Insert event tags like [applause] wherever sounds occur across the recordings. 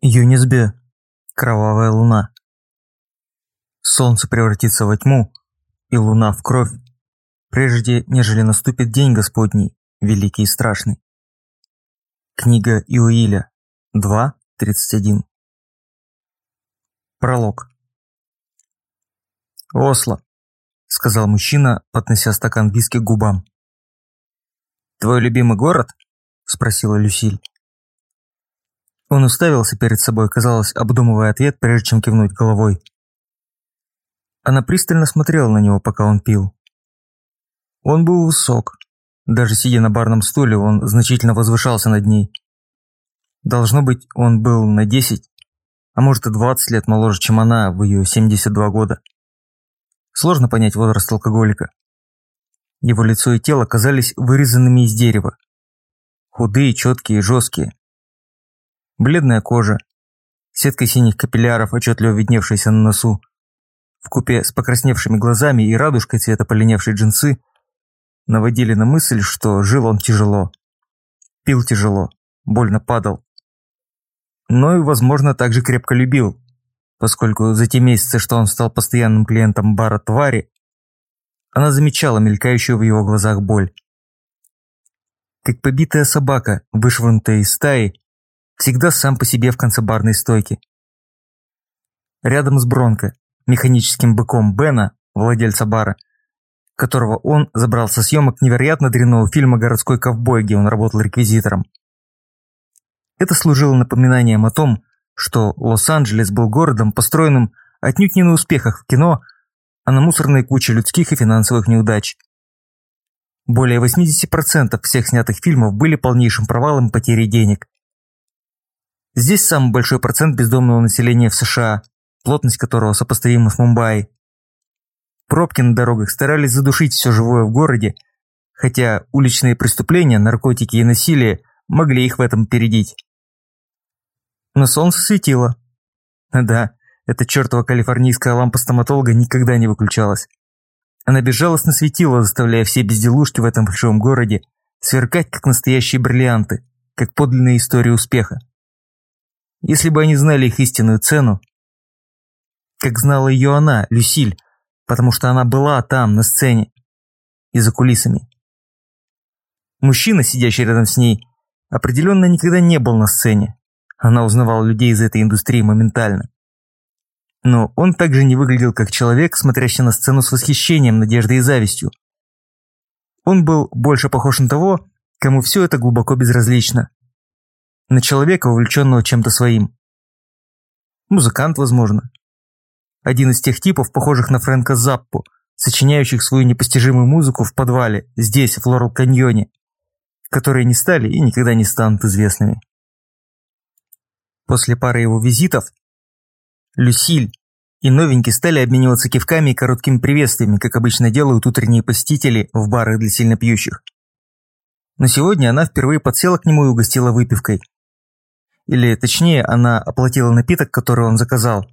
Юнисбе. Кровавая луна. Солнце превратится во тьму, и луна в кровь, прежде нежели наступит день Господний, великий и страшный. Книга Иуиля 2.31 Пролог «Осло», — сказал мужчина, поднося стакан виски к губам. «Твой любимый город?» – спросила Люсиль. Он уставился перед собой, казалось, обдумывая ответ, прежде чем кивнуть головой. Она пристально смотрела на него, пока он пил. Он был высок. Даже сидя на барном стуле, он значительно возвышался над ней. Должно быть, он был на 10, а может и 20 лет моложе, чем она в ее 72 года. Сложно понять возраст алкоголика. Его лицо и тело казались вырезанными из дерева. Худые, четкие, жесткие. Бледная кожа, сетка синих капилляров, отчетливо видневшаяся на носу, в купе с покрасневшими глазами и радужкой цвета полиневшей джинсы, наводили на мысль, что жил он тяжело. Пил тяжело, больно падал. Но и, возможно, также крепко любил, поскольку за те месяцы, что он стал постоянным клиентом бара «Твари», она замечала мелькающую в его глазах боль. Как побитая собака, вышвырнутая из стаи, всегда сам по себе в конце барной стойки. Рядом с Бронко, механическим быком Бена, владельца бара, которого он забрал со съемок невероятно дрянного фильма «Городской ковбой», где он работал реквизитором. Это служило напоминанием о том, что Лос-Анджелес был городом, построенным отнюдь не на успехах в кино, а на мусорной куче людских и финансовых неудач. Более 80% всех снятых фильмов были полнейшим провалом потери денег. Здесь самый большой процент бездомного населения в США, плотность которого сопоставима с Мумбаи. Пробки на дорогах старались задушить все живое в городе, хотя уличные преступления, наркотики и насилие могли их в этом передить. Но солнце светило. Да, эта чертова калифорнийская лампа стоматолога никогда не выключалась. Она безжалостно светила, заставляя все безделушки в этом большом городе сверкать, как настоящие бриллианты, как подлинная история успеха. Если бы они знали их истинную цену, как знала ее она, Люсиль, потому что она была там, на сцене и за кулисами. Мужчина, сидящий рядом с ней, определенно никогда не был на сцене. Она узнавала людей из этой индустрии моментально. Но он также не выглядел как человек, смотрящий на сцену с восхищением, надеждой и завистью. Он был больше похож на того, кому все это глубоко безразлично. На человека, увлеченного чем-то своим. Музыкант, возможно. Один из тех типов, похожих на Фрэнка Заппу, сочиняющих свою непостижимую музыку в подвале, здесь, в Лорел-каньоне, которые не стали и никогда не станут известными. После пары его визитов Люсиль и новенький стали обмениваться кивками и короткими приветствиями, как обычно делают утренние посетители в барах для сильнопьющих. Но сегодня она впервые подсела к нему и угостила выпивкой. Или, точнее, она оплатила напиток, который он заказал,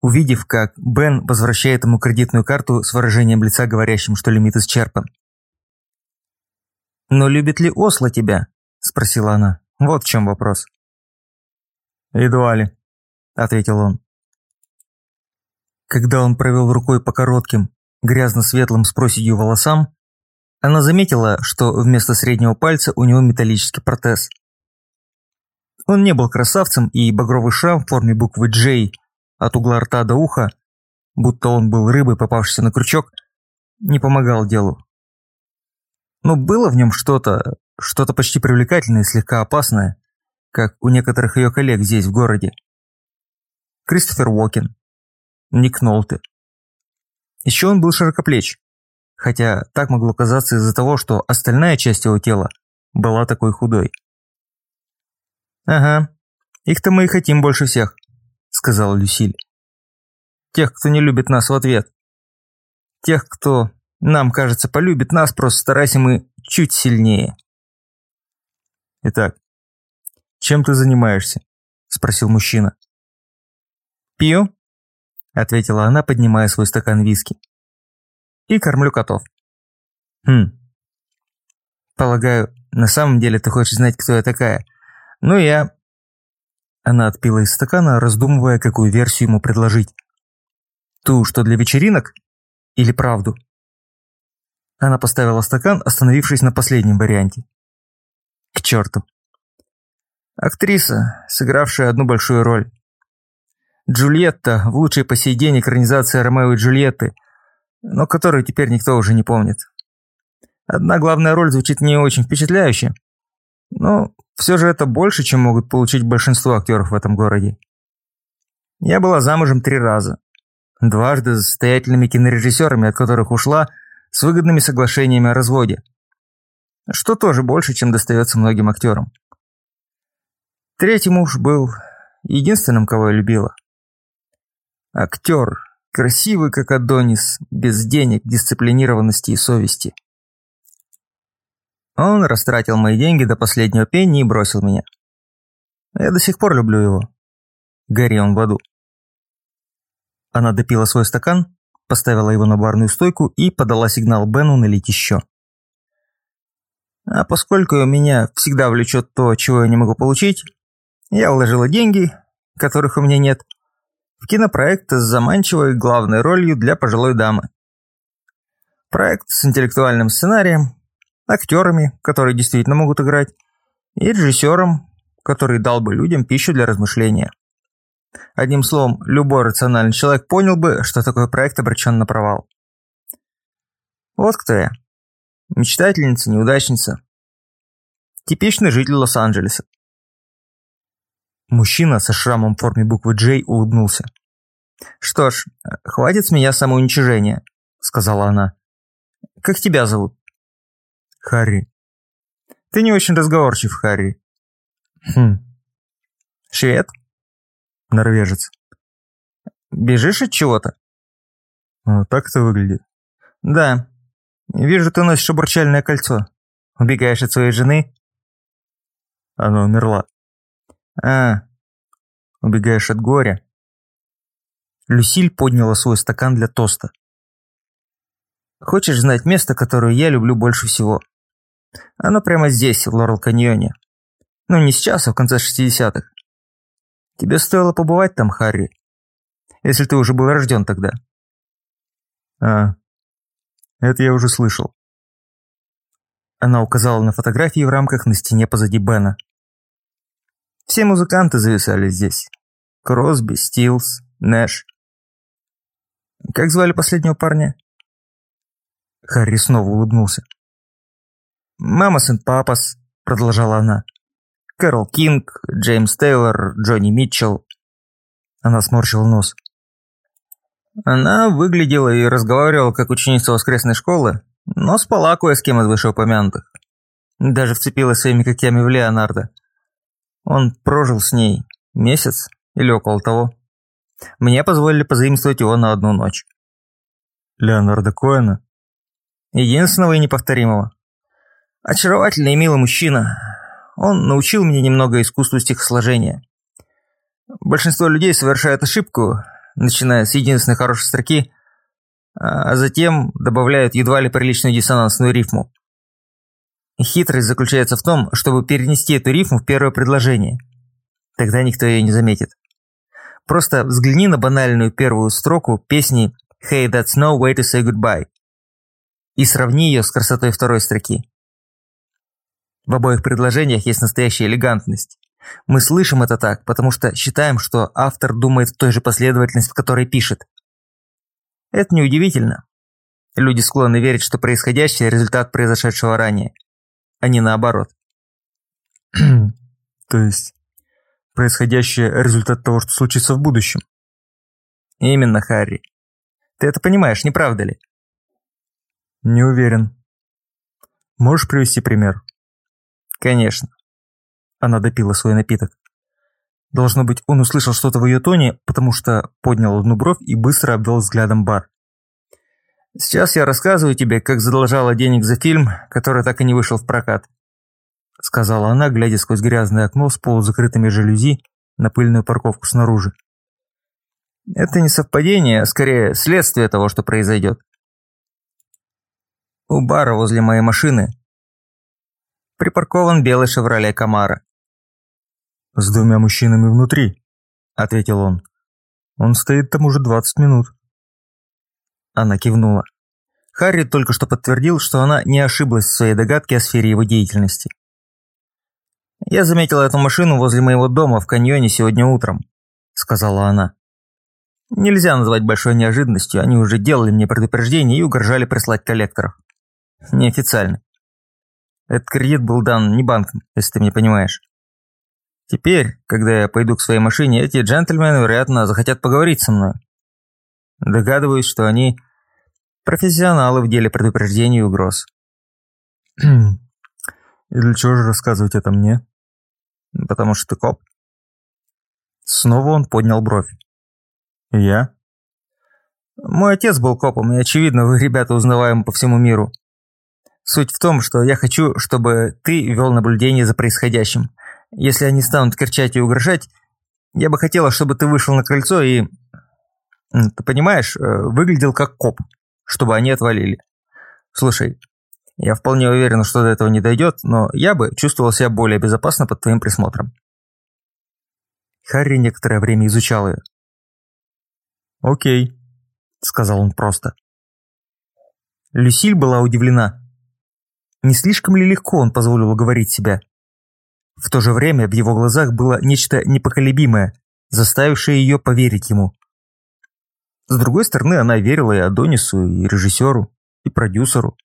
увидев, как Бен возвращает ему кредитную карту с выражением лица, говорящим, что лимит исчерпан. «Но любит ли Осло тебя?» – спросила она. «Вот в чем вопрос». «Едва ли», – ответил он. Когда он провел рукой по коротким, грязно-светлым с проседью волосам, она заметила, что вместо среднего пальца у него металлический протез. Он не был красавцем, и багровый шрам в форме буквы «J» от угла рта до уха, будто он был рыбой, попавшейся на крючок, не помогал делу. Но было в нем что-то, что-то почти привлекательное и слегка опасное, как у некоторых ее коллег здесь, в городе. Кристофер Уокен, Ник Нолте. Еще он был широкоплеч, хотя так могло казаться из-за того, что остальная часть его тела была такой худой. «Ага, их-то мы и хотим больше всех», — сказала Люсиль. «Тех, кто не любит нас в ответ. Тех, кто, нам кажется, полюбит нас, просто старайся мы чуть сильнее». «Итак, чем ты занимаешься?» – спросил мужчина. «Пью», – ответила она, поднимая свой стакан виски. «И кормлю котов». «Хм. Полагаю, на самом деле ты хочешь знать, кто я такая. Ну, я...» Она отпила из стакана, раздумывая, какую версию ему предложить. Ту, что для вечеринок? Или правду? Она поставила стакан, остановившись на последнем варианте. К черту. Актриса, сыгравшая одну большую роль. Джульетта в лучшей по сей день экранизации Ромео и Джульетты, но которую теперь никто уже не помнит. Одна главная роль звучит не очень впечатляюще, но все же это больше, чем могут получить большинство актеров в этом городе. Я была замужем три раза. Дважды за состоятельными кинорежиссерами, от которых ушла, с выгодными соглашениями о разводе. Что тоже больше, чем достается многим актерам. Третий муж был единственным, кого я любила. Актер, красивый как Адонис, без денег, дисциплинированности и совести. Он растратил мои деньги до последнего пенни и бросил меня. Я до сих пор люблю его. Гори он в аду. Она допила свой стакан, поставила его на барную стойку и подала сигнал Бену налить еще. А поскольку меня всегда влечет то, чего я не могу получить, я вложила деньги, которых у меня нет, в кинопроект с заманчивой главной ролью для пожилой дамы. Проект с интеллектуальным сценарием, актерами, которые действительно могут играть, и режиссером, который дал бы людям пищу для размышления. Одним словом, любой рациональный человек понял бы, что такой проект обречен на провал. Вот кто я. Мечтательница, неудачница. Типичный житель Лос-Анджелеса. Мужчина со шрамом в форме буквы J улыбнулся. «Что ж, хватит с меня самоуничижения», — сказала она. «Как тебя зовут?» «Харри». «Ты не очень разговорчив, Харри». «Хм». «Швед?» «Норвежец». «Бежишь от чего-то?» «А, «Так это выглядит». «Да. Вижу, ты носишь обручальное кольцо. Убегаешь от своей жены?» «Она умерла». «А, убегаешь от горя?» Люсиль подняла свой стакан для тоста. «Хочешь знать место, которое я люблю больше всего?» «Оно прямо здесь, в Лорел-каньоне. Ну, не сейчас, а в конце 60-х. Тебе стоило побывать там, Харри, если ты уже был рожден тогда». «А, это я уже слышал». Она указала на фотографии в рамках на стене позади Бена. Все музыканты зависали здесь. Кросби, Стилс, Нэш. Как звали последнего парня? Харри снова улыбнулся. «Мамас и папас», — продолжала она. «Кэрол Кинг, Джеймс Тейлор, Джонни Митчелл». Она сморщила нос. Она выглядела и разговаривала как ученица воскресной школы, но спала кое с кем из вышеупомянутых. Даже вцепилась своими когтями в Леонардо. Он прожил с ней месяц или около того. Мне позволили позаимствовать его на одну ночь. Леонардо Коэна? Единственного и неповторимого. Очаровательный и милый мужчина. Он научил меня немного искусству стихосложения. Большинство людей совершают ошибку, начиная с единственной хорошей строки, а затем добавляют едва ли приличную диссонансную рифму. Хитрость заключается в том, чтобы перенести эту рифму в первое предложение. Тогда никто ее не заметит. Просто взгляни на банальную первую строку песни «Hey, that's no way to say goodbye» и сравни ее с красотой второй строки. В обоих предложениях есть настоящая элегантность. Мы слышим это так, потому что считаем, что автор думает в той же последовательности, в которой пишет. Это неудивительно. Люди склонны верить, что происходящее – результат произошедшего ранее а не наоборот. [clears throat] То есть, происходящее – результат того, что случится в будущем? Именно, Харри. Ты это понимаешь, не правда ли? Не уверен. Можешь привести пример? Конечно. Она допила свой напиток. Должно быть, он услышал что-то в ее тоне, потому что поднял одну бровь и быстро обвел взглядом бар. Сейчас я рассказываю тебе, как задолжала денег за фильм, который так и не вышел в прокат», — сказала она, глядя сквозь грязное окно с полузакрытыми жалюзи на пыльную парковку снаружи. «Это не совпадение, а скорее следствие того, что произойдет. У бара возле моей машины припаркован белый «Шевроле Камара». «С двумя мужчинами внутри», – ответил он. «Он стоит там уже двадцать минут». Она кивнула. Харри только что подтвердил, что она не ошиблась в своей догадке о сфере его деятельности. «Я заметила эту машину возле моего дома в каньоне сегодня утром», – сказала она. «Нельзя назвать большой неожиданностью, они уже делали мне предупреждение и угрожали прислать коллекторов. Неофициально. Этот кредит был дан не банком, если ты меня понимаешь. Теперь, когда я пойду к своей машине, эти джентльмены, вероятно, захотят поговорить со мной. Догадываюсь, что они профессионалы в деле предупреждения и угроз. [clears throat] И для чего же рассказывать это мне? Потому что ты коп. Снова он поднял бровь. я? Мой отец был копом, и, очевидно, вы, ребята, узнаваемы по всему миру. Суть в том, что я хочу, чтобы ты вел наблюдение за происходящим. Если они станут кричать и угрожать, я бы хотела, чтобы ты вышел на кольцо и... Ты понимаешь, э, выглядел как коп, чтобы они отвалили. Слушай, я вполне уверен, что до этого не дойдет, но я бы чувствовал себя более безопасно под твоим присмотром. Харри некоторое время изучал ее. «Окей», — сказал он просто. Люсиль была удивлена. Не слишком ли легко он позволил говорить себя? В то же время в его глазах было нечто непоколебимое, заставившее ее поверить ему. С другой стороны, она верила и Адонису, и режиссеру, и продюсеру.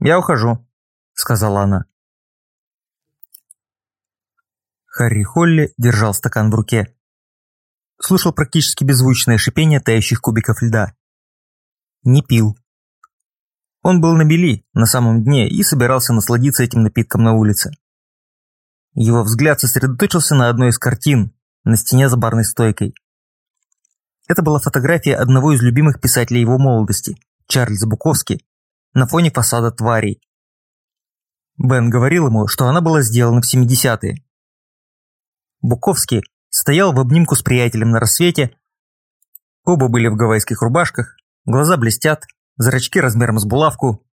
«Я ухожу», — сказала она. Харри Холли держал стакан в руке. Слушал практически беззвучное шипение тающих кубиков льда. Не пил. Он был на бели, на самом дне, и собирался насладиться этим напитком на улице. Его взгляд сосредоточился на одной из картин, на стене за барной стойкой. Это была фотография одного из любимых писателей его молодости, Чарльза Буковски, на фоне фасада тварей. Бен говорил ему, что она была сделана в 70-е. Буковский стоял в обнимку с приятелем на рассвете. Оба были в гавайских рубашках, глаза блестят, зрачки размером с булавку,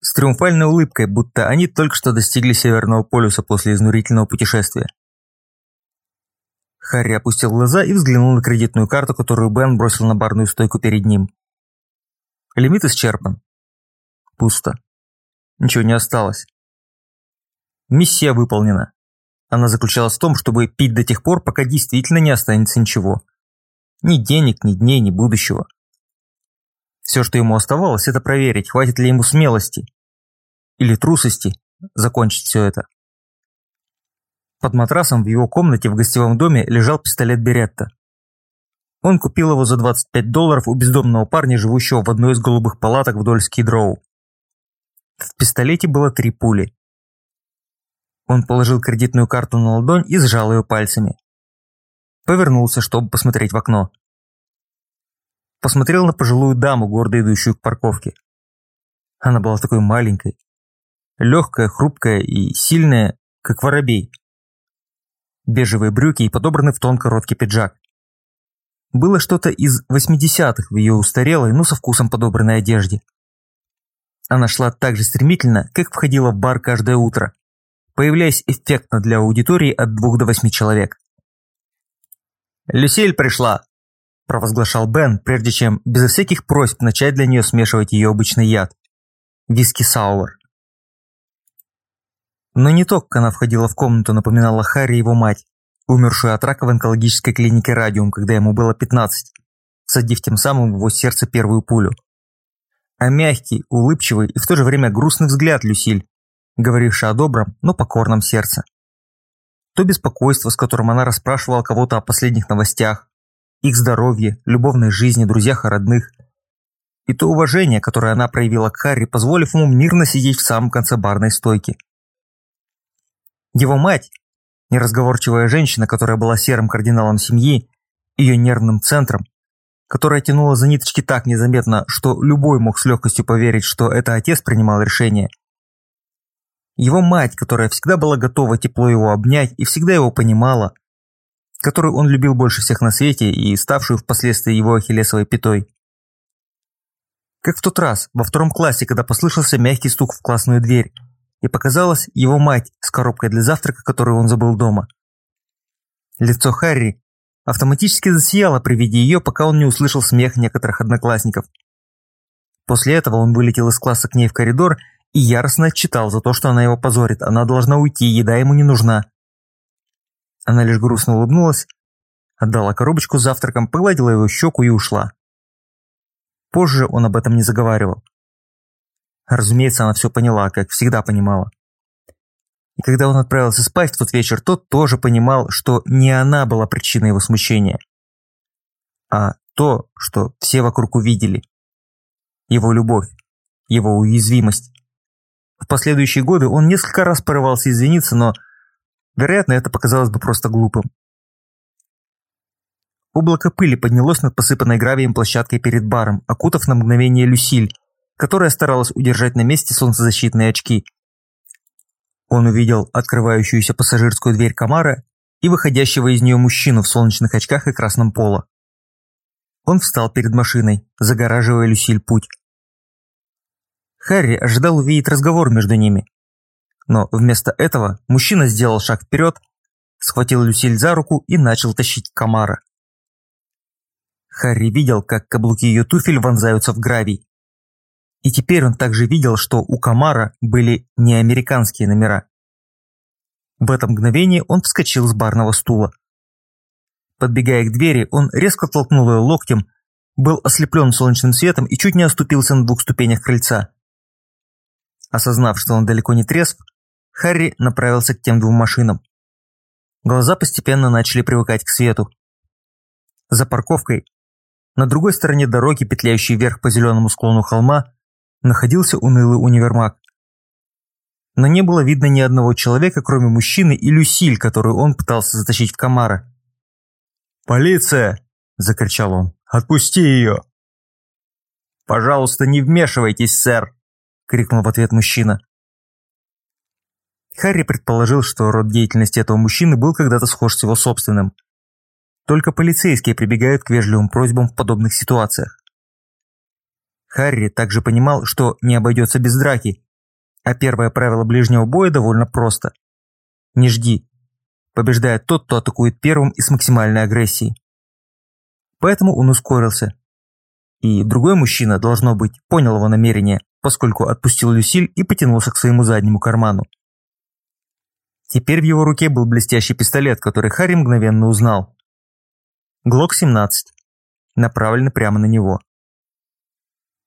с триумфальной улыбкой, будто они только что достигли Северного полюса после изнурительного путешествия. Харри опустил глаза и взглянул на кредитную карту, которую Бен бросил на барную стойку перед ним. Лимит исчерпан. Пусто. Ничего не осталось. Миссия выполнена. Она заключалась в том, чтобы пить до тех пор, пока действительно не останется ничего. Ни денег, ни дней, ни будущего. Все, что ему оставалось, это проверить, хватит ли ему смелости или трусости закончить все это. Под матрасом в его комнате в гостевом доме лежал пистолет Беретта. Он купил его за 25 долларов у бездомного парня, живущего в одной из голубых палаток вдоль Скидроу. В пистолете было три пули. Он положил кредитную карту на ладонь и сжал ее пальцами. Повернулся, чтобы посмотреть в окно посмотрел на пожилую даму, гордо идущую к парковке. Она была такой маленькой, легкая, хрупкая и сильная, как воробей. Бежевые брюки и подобранный в тон короткий пиджак. Было что-то из 80-х в ее устарелой, но со вкусом подобранной одежде. Она шла так же стремительно, как входила в бар каждое утро, появляясь эффектно для аудитории от двух до восьми человек. «Люсиль пришла!» Провозглашал Бен, прежде чем безо всяких просьб начать для нее смешивать ее обычный яд – виски сауэр. Но не то, как она входила в комнату, напоминала Харри его мать, умершую от рака в онкологической клинике «Радиум», когда ему было 15, садив тем самым в его сердце первую пулю. А мягкий, улыбчивый и в то же время грустный взгляд Люсиль, говоривший о добром, но покорном сердце. То беспокойство, с которым она расспрашивала кого-то о последних новостях, их здоровье, любовной жизни, друзьях и родных. И то уважение, которое она проявила к Харри, позволив ему мирно сидеть в самом конце барной стойки. Его мать, неразговорчивая женщина, которая была серым кардиналом семьи, ее нервным центром, которая тянула за ниточки так незаметно, что любой мог с легкостью поверить, что это отец принимал решение. Его мать, которая всегда была готова тепло его обнять и всегда его понимала, которую он любил больше всех на свете и ставшую впоследствии его ахиллесовой пятой. Как в тот раз, во втором классе, когда послышался мягкий стук в классную дверь, и показалась его мать с коробкой для завтрака, которую он забыл дома. Лицо Харри автоматически засияло при виде ее, пока он не услышал смех некоторых одноклассников. После этого он вылетел из класса к ней в коридор и яростно отчитал за то, что она его позорит. Она должна уйти, еда ему не нужна. Она лишь грустно улыбнулась, отдала коробочку с завтраком, погладила его щеку и ушла. Позже он об этом не заговаривал. Разумеется, она все поняла, как всегда понимала. И когда он отправился спать в тот вечер, тот тоже понимал, что не она была причиной его смущения, а то, что все вокруг увидели. Его любовь, его уязвимость. В последующие годы он несколько раз порывался извиниться, но, вероятно, это показалось бы просто глупым. Облако пыли поднялось над посыпанной гравием площадкой перед баром, окутав на мгновение Люсиль, которая старалась удержать на месте солнцезащитные очки. Он увидел открывающуюся пассажирскую дверь Камара и выходящего из нее мужчину в солнечных очках и красном поло. Он встал перед машиной, загораживая Люсиль путь. Харри ожидал увидеть разговор между ними. Но вместо этого мужчина сделал шаг вперед, схватил Люсиль за руку и начал тащить Камара. Харри видел, как каблуки ее туфель вонзаются в гравий. И теперь он также видел, что у Камара были не американские номера. В это мгновение он вскочил с барного стула. Подбегая к двери, он резко толкнул ее локтем, был ослеплен солнечным светом и чуть не оступился на двух ступенях крыльца. Осознав, что он далеко не трезв, Харри направился к тем двум машинам. Глаза постепенно начали привыкать к свету. За парковкой, на другой стороне дороги, петляющей вверх по зеленому склону холма, находился унылый универмаг. Но не было видно ни одного человека, кроме мужчины и Люсиль, которую он пытался затащить в комара. «Полиция!» – закричал он. «Отпусти ее!» «Пожалуйста, не вмешивайтесь, сэр!» крикнул в ответ мужчина. Харри предположил, что род деятельности этого мужчины был когда-то схож с его собственным. Только полицейские прибегают к вежливым просьбам в подобных ситуациях. Харри также понимал, что не обойдется без драки, а первое правило ближнего боя довольно просто. Не жди. Побеждает тот, кто атакует первым и с максимальной агрессией. Поэтому он ускорился. И другой мужчина, должно быть, понял его намерение поскольку отпустил Люсиль и потянулся к своему заднему карману. Теперь в его руке был блестящий пистолет, который Харри мгновенно узнал. Глок-17, направленный прямо на него.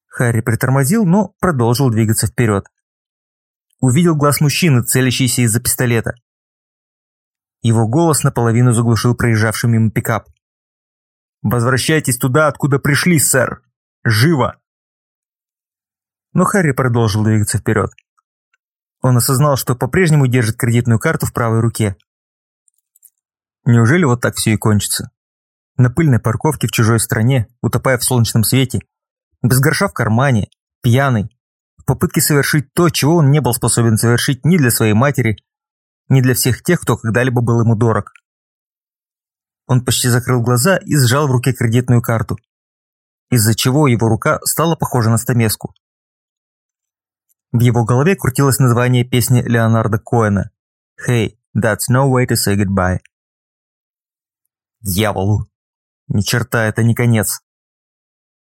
Харри притормозил, но продолжил двигаться вперед. Увидел глаз мужчины, целящийся из-за пистолета. Его голос наполовину заглушил проезжавший мимо пикап. «Возвращайтесь туда, откуда пришли, сэр! Живо!» Но Харри продолжил двигаться вперед. Он осознал, что по-прежнему держит кредитную карту в правой руке. Неужели вот так все и кончится? На пыльной парковке в чужой стране, утопая в солнечном свете, без гроша в кармане, пьяный, в попытке совершить то, чего он не был способен совершить ни для своей матери, ни для всех тех, кто когда-либо был ему дорог. Он почти закрыл глаза и сжал в руке кредитную карту, из-за чего его рука стала похожа на стамеску. В его голове крутилось название песни Леонарда Коэна «Hey, that's no way to say goodbye». Дьяволу! Ни черта, это не конец.